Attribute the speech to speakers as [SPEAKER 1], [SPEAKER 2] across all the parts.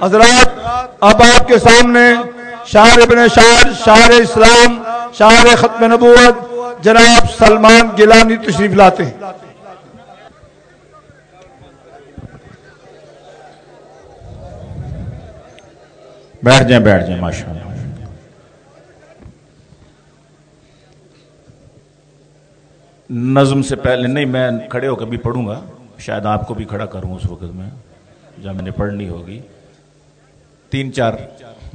[SPEAKER 1] حضرات، اب آپ کے سامنے شاعر ابن شاعر شاعر اسلام، شاعر ختم نبوت، جناب سلمان گیلانی تشریف لاتے ہیں۔
[SPEAKER 2] بیٹھ جائیں بیٹھ جائیں، ماشاء اللہ۔ نظم سے پہلے نہیں، میں کھڑے ہو کے بھی پڑھوں گا، شاید آپ کو بھی کھڑا کروں اس وقت میں جب میں نے پڑھنی ہوگی۔ تین چار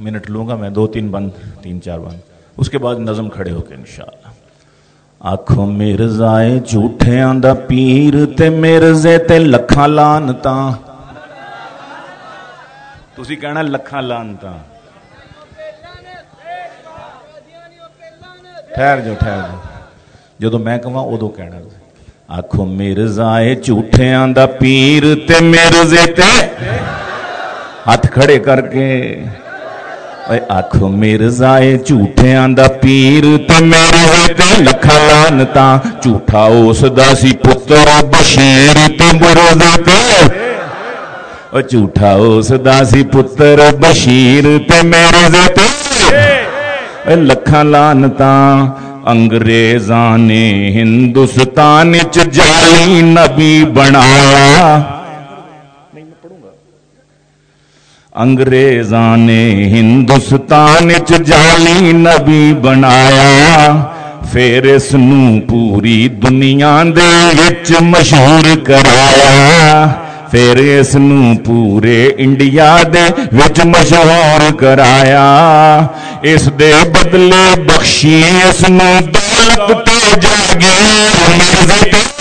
[SPEAKER 2] منٹ لوں گا میں، دو تین بند، تین چار بند۔ اس کے بعد نظم کھڑے ہو کے انشاءاللہ۔ آخو مرزائے جھوٹے آندا پیر تے مرزے تے لکھاں لانتا تسی کہنا لکھاں لانتا ٹھہر جو ٹھہر جو۔ جدو میں کہاں ادو کہنا۔ آخو مرزائے جھوٹیاں دا پیر تے مرزے تے ہاتھ کھڑے کر کے۔ آخو مرزائے جھوٹیاں دا پیر تے مرزے تے لکھا لانتا جھوٹا اس دا سی پتر بشیر تے مرزے تے۔ جھوٹا اس دا سی پتر بشیر تے مرزے تے لکھا لانتا انگریزاں نے ہندوستان چ جالی نبی بنایا۔ انگریزاں نے ہندوستان چ جالی نبی بنایا پھر اس پوری دنیا دے وچ مشہور کرایا پھر اس پورے انڈیا دے وچ مشہور کرایا اس دے بدلے بخشی اس دولت تے جاگے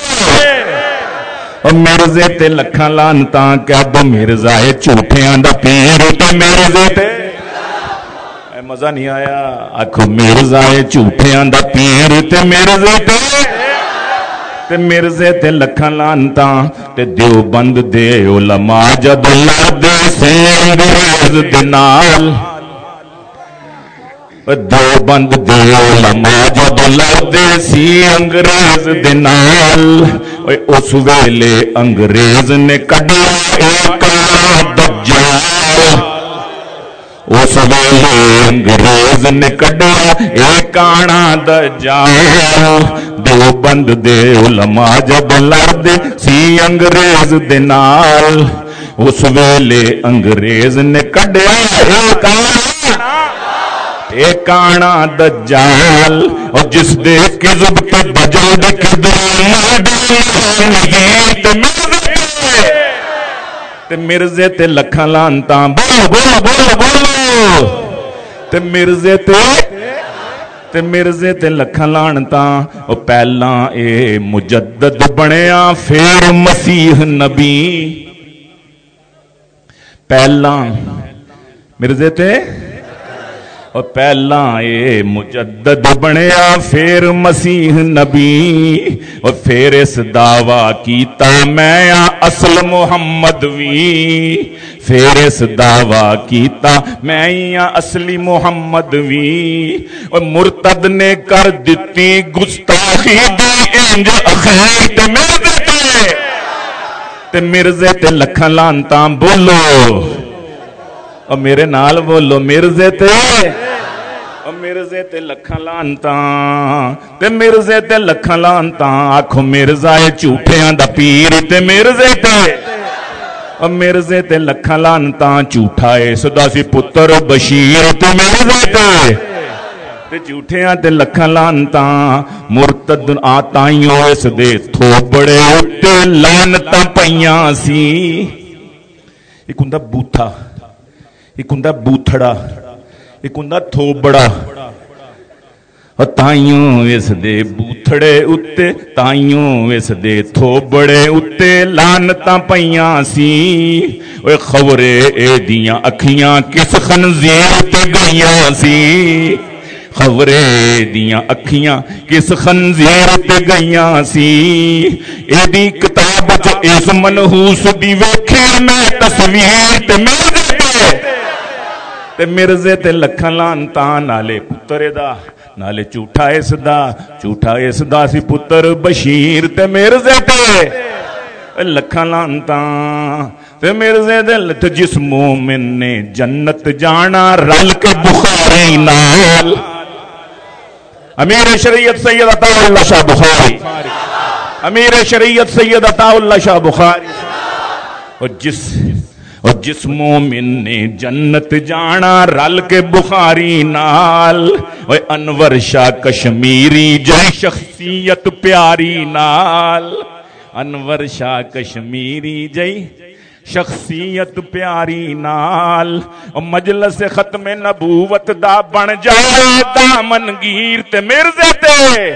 [SPEAKER 2] مرزے تے مرزے تے لکھاں لانتاں کیا ب مرزا اے جھوٹیاں دا پیر تے مرزے تے اے مزہ نہیں آیا آکھو مرزا اے جھوٹیاں دا پیر تے مرزے تے تے مرزے تے لکھاں لانتاں تے دیو بند دے علماء جد لردے سے انگریز دے نال دو بند دے علماء جد لردے سی انگریز دے نال اس ویلے انگریز نے کڈیا ایک دجال اس ویلے انگریز نے کڈیا ایک آنا دجال دو بند دے علماء جب لڑدے سی انگریز دے نال اس ویلے انگریز نے کڈیا ایک آنا ایک آنا دجال، اور جس دے کذب تے بجل دے کذب تے مرزے، تے لکھاں لانتاں، بولو بولو بولو بولو، تے مرزے تے تے مرزے تے لکھاں لانتاں او پہلاں اے مجدد بنیا، پھر مسیح نبی۔ پہلاں مرزے تے اور پہلا اے مجدد بنیا، پھر مسیح نبی، اور پھر اس دعویٰ کیتا میں اصل محمد وی۔ پھر اس دعویٰ کیتا میں اصلی محمد وی۔ اور مرتد نے کر دیتی گستاخی دی انج اخیر تے مرزے تے۔ تے مرزے تے لکھاں لانتاں بولو۔ اور میرے نال بولو مرزے تے مرزے تے لکھاں لانتاں تے مرزے تے لکھاں لانتاں آکھو مرزا اے جھوٹیاں دا پیر تے مرزے تے اور مرزے تے لکھاں لانتاں جھوٹا اے سدا سی پتر بشیر تے مرزے تے تے جھوٹیاں تے لکھاں لانتاں مرتد آتائیوں اس دے تھوبڑے اتے لانتاں پیاں سی ایک ہوندا بوتھا ایک ہوں بوتھڑا ایک ہوں تھوبڑا تائیوں اس دے بوتھڑے اتے تائیوں اس دے تھوبڑے اتے لانتا پیاں سی اوے خبرے اے دیاں اکھیاں کس خنزیر تے گئیاں سی خبرے دیاں اکھیاں کس خنزیر تے گئیاں سی اے دی کتاب چ اس منحوس دی ویکھے میں تصویر تے مرزے تے مرزے تے لکھاں لانتاں نالے پتر دا نالے جھوٹا اس دا جھوٹا اس دا سی پتر بشیر تے مرزے تے لکھاں لانتاں تے مرزے دل تے جس مومن نے جنت جانا رل کے بخاری نال امیر شریعت سید عطا اللہ شاہ بخاری امیر شریعت سید عطا اللہ شاہ بخاری اور جس اور جس مومن نے جنت جانا، رل کے بخاری نال وہ انور شاہ کشمیری جی شخصیت پیاری نال۔ انور شاہ کشمیری جی شخصیت پیاری نال۔ مجلس ختم نبوت دا بن جائے دامن گیر تے مرزے تے۔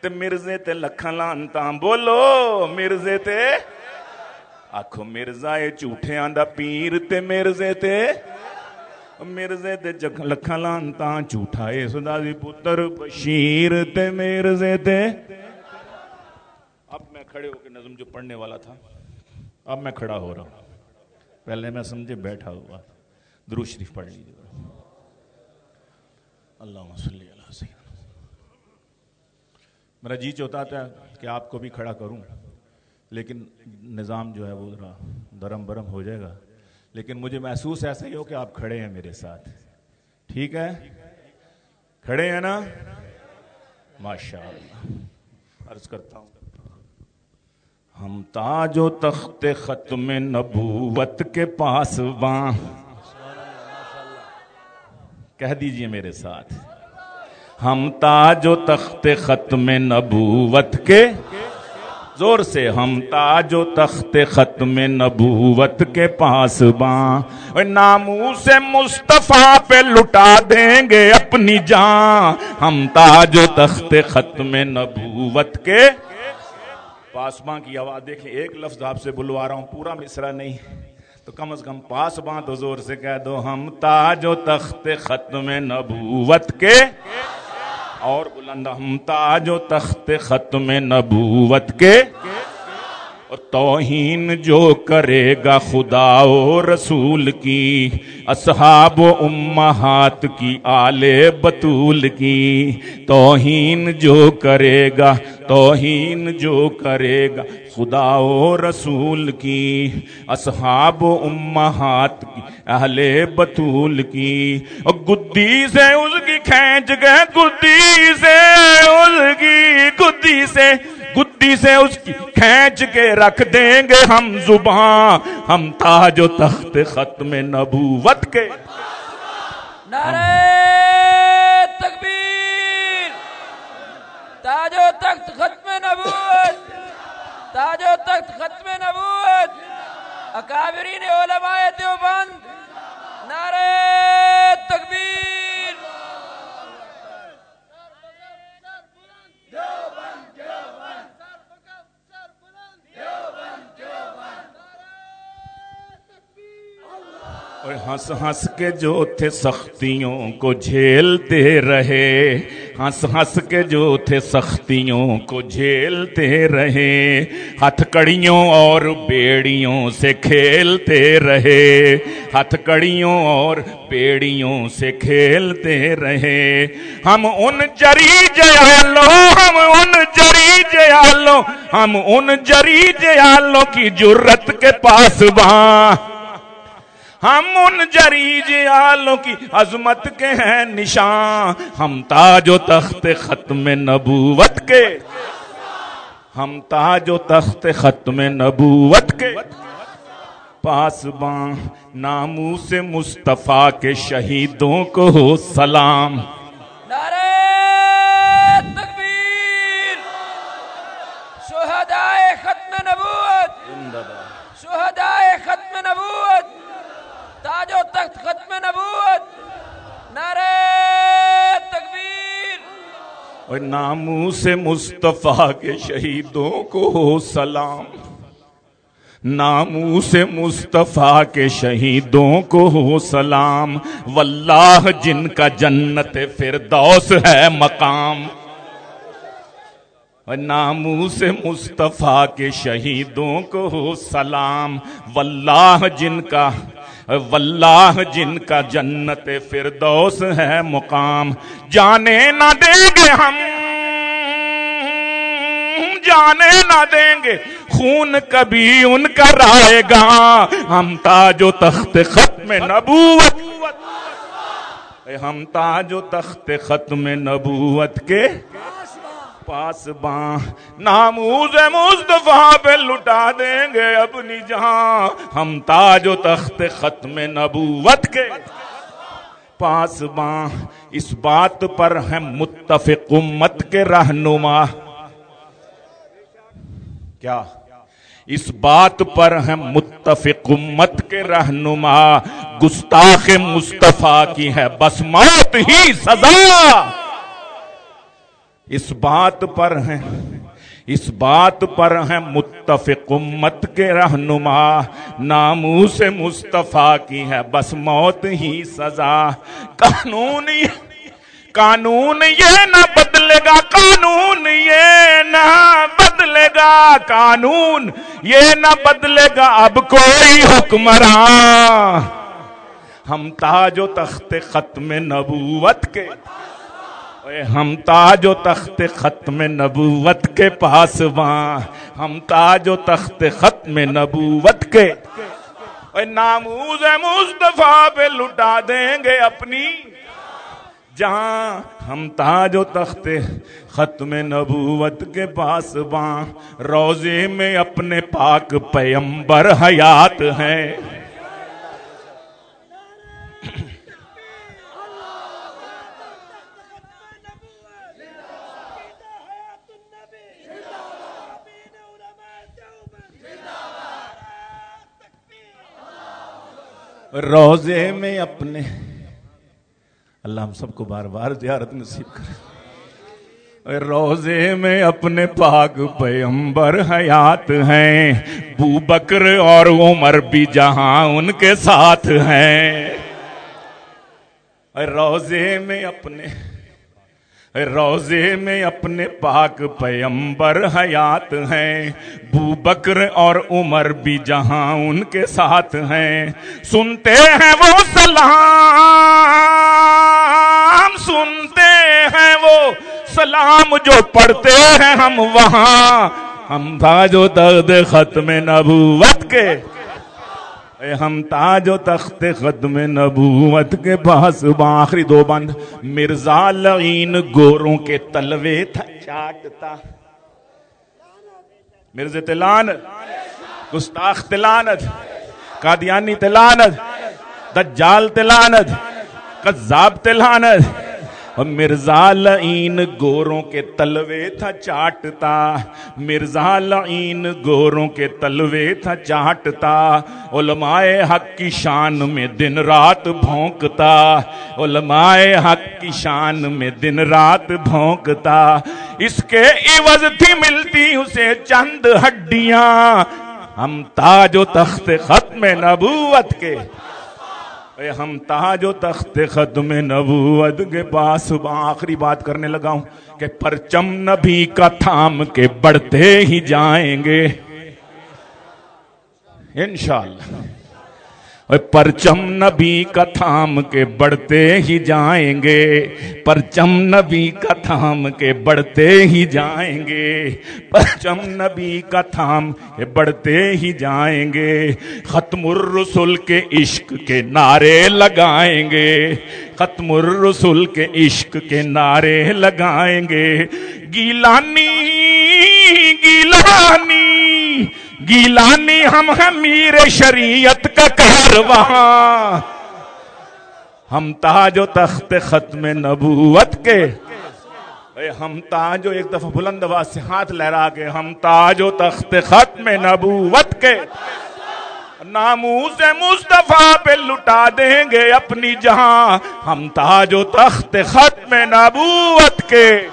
[SPEAKER 2] تے مرزے تے لکھاں لانتاں بولو، مرزے تے آخو مرزا اے جھوٹیاں دا پیر تے مرزے تے مرزے تے جگ لکھاں لانتاں جھوٹا اے سدا دی پتر بشیر تے مرزے تے اب میں کھڑے ہو کے نظم جو پڑھنے والا تھا اب میں کھڑا ہو رہا ہوں پہلے میں سمجھے بیٹھا ہوا درو شریف پڑھ لیجیے اللہ صلی اللہ سیدنا میرا جی چاہتا تھا کہ آپ کو بھی کھڑا کروں لیکن نظام جو ہے وہ ذرا درم برم ہو جائے گا۔ لیکن مجھے محسوس ایسا ہی ہو کہ آپ کھڑے ہیں میرے ساتھ۔ ٹھیک ہے؟ کھڑے ہیں نا؟ ماشاء اللہ عرض کرتا ہوں۔ ہم تاج و تخت ختم نبوت کے پاس وہاں کہہ دیجیے میرے ساتھ۔ ہم تاج و تخت ختم نبوت کے زور سے ہم تاج و تخت ختم نبوت کے پاس باں نامو سے مصطفیٰ پہ لٹا دیں گے اپنی جان۔ ہم تاج و تخت ختم نبوت کے پاسباں کی آواز دیکھیں ایک لفظ آپ سے بلوا رہا ہوں، پورا مصرا نہیں۔ تو کم از کم پاسباں تو زور سے کہہ دو۔ ہم تاج و تخت ختم نبوت کے اور بلند ہم تاج و تخت ختم نبوت کے توہین جو کرے گا خدا و رسول کی، اصحاب و امہات کی، آل بطول کی۔ توہین جو کرے گا، توہین جو کرے گا خدا و رسول کی، اصحاب و امہات کی، اہل بطول کی۔ اور گدی سے اس کی کھینچ گئے، گدی سے اس کی گدی سے گدی سے اس کی کھینچ کے رکھ دیں گے ہم زبان، ہم تاج و تخت ختم نبوت کے۔
[SPEAKER 3] نعرہ تکبیر۔ تاج و تخت ختم نبوت۔ تاج و تخت ختم نبوت۔ اکابرین علماء دیوبند، نعرہ تکبیر۔
[SPEAKER 2] اور ہنس ہنس کے جو تھے سختیوں کو جھیلتے رہے، ہنس ہنس کے جو تھے سختیوں کو جھیلتے رہے، ہتھ کڑیوں اور بیڑیوں سے کھیلتے رہے، ہتھ کڑیوں اور بیڑیوں سے کھیلتے رہے۔ ہم ان جری جیالو ہم ان جری جیالو ہم ان جری جیالو کی جرت کے پاس وہاں ہم ان جریج آلوں کی عظمت کے ہیں نشان۔ ہم تاج و تخت ختم نبوت کے۔ ہم تاج و تخت ختم نبوت کے۔ پاس باں سے مصطفیٰ کے شہیدوں کو ہو سلام
[SPEAKER 3] نعرہ تکبیر شہدائے ختم نبوت شہدائے ختم نبوت تاج و تخت ختم نبوت نعرہ تکبیر
[SPEAKER 2] اور نامو سے مصطفیٰ کے شہیدوں کو ہو سلام۔ نامو سے مصطفیٰ کے شہیدوں کو ہو سلام۔ واللہ جن کا جنت فردوس ہے مقام۔ نامو سے مصطفیٰ کے شہیدوں کو ہو سلام۔ واللہ جن کا واللہ، جن کا جنت فردوس ہے مقام۔ جانے نہ دیں گے ہم، جانے نہ دیں گے۔ خون کبھی ان کا رائے گا۔ ہم تاج و تخت ختم نبوت۔ ہم تاج و تخت ختم نبوت کے پاس باں ناموز مصطفیٰ پہ لٹا دیں گے اپنی جہاں۔ ہم تاج و تخت ختم نبوت کے پاس باں اس بات پر ہے متفق امت کے رہنما۔ کیا؟ اس بات پر ہے متفق امت کے رہنما۔ گستاخ مصطفیٰ کی ہے بس موت ہی سزا۔ اس بات پر ہے اس بات پر ہے متفق امت کے رہنما۔ نامو سے مصطفیٰ کی ہے بس موت ہی سزا۔ قانون قانون یہ نہ بدلے گا، قانون یہ نہ بدلے گا۔ قانون یہ نہ بدلے گا۔ اب کوئی حکمراں۔ ہم تاج و تخت ختم نبوت کے ہم تاج و تخت ختم نبوت کے پاس وہاں۔ ہم تاج و تخت ختم نبوت کے۔ اے ناموز مصطفیٰ پہ لٹا دیں گے اپنی۔ جہاں ہم تاج و تخت ختم نبوت کے پاس باں روزے میں اپنے پاک پیمبر حیات ہیں۔ روزے میں اپنے اللہ ہم سب کو بار بار زیارت نصیب کرے۔ روزے میں اپنے پاک پیمبر حیات ہیں۔ بو بکر اور عمر بھی جہاں ان کے ساتھ ہیں۔ روزے میں اپنے روزے میں اپنے پاک پیمبر حیات ہیں۔ بو بکر اور عمر بھی جہاں ان کے ساتھ ہیں۔ سنتے ہیں وہ سلام، سنتے ہیں وہ سلام۔ جو پڑھتے ہیں ہم وہاں، ہم تھا جو درد ختم نبوت کے۔ اے ہم تاج و تخت ختم نبوت کے پاس آخری دو بند۔ مرزا لعین گوروں کے تلوے تھا چاٹتا۔ مرز تلانت گستاخ تلانت قادیانی تلانت دجال تلانت قذاب تلانت اور مرزا لعین گوروں کے تلوے تھا چاٹتا۔ مرزا لعین گوروں کے تلوے تھا چاٹتا۔ علماء حق کی شان میں دن رات بھونکتا۔ علماء حق کی شان میں دن رات بھونکتا۔ اس کے عوض تھی ملتی اسے چند ہڈیاں۔ ہم تاج و تخت ختم نبوت کے اے ہم تاج و تخت ختم نبوت کے پاس آخری بات کرنے لگا ہوں کہ پرچم نبی کا تھام کے بڑھتے ہی جائیں گے۔ انشاءاللہ۔ پرچم نبی کا تھام کے بڑھتے ہی جائیں گے پرچم نبی کا تھام کے بڑھتے ہی جائیں گے پرچم نبی کا تھام کے بڑھتے ہی جائیں گے ختم الرسول کے عشق کے نعرے لگائیں گے ختم الرسول کے عشق کے نعرے لگائیں گے گیلانی گیلانی گیلانی ہم ہیں میر شریعت کا کہر وہاں ہم تاج و تخت ختم نبوت کے ہم تاج و ایک دفعہ بلند آواز سے ہاتھ لہرا کے، ہم تاج و تخت ختم نبوت کے۔ ناموس مصطفیٰ پہ لٹا دیں گے اپنی جہاں۔ ہم تاج و تخت ختم نبوت کے۔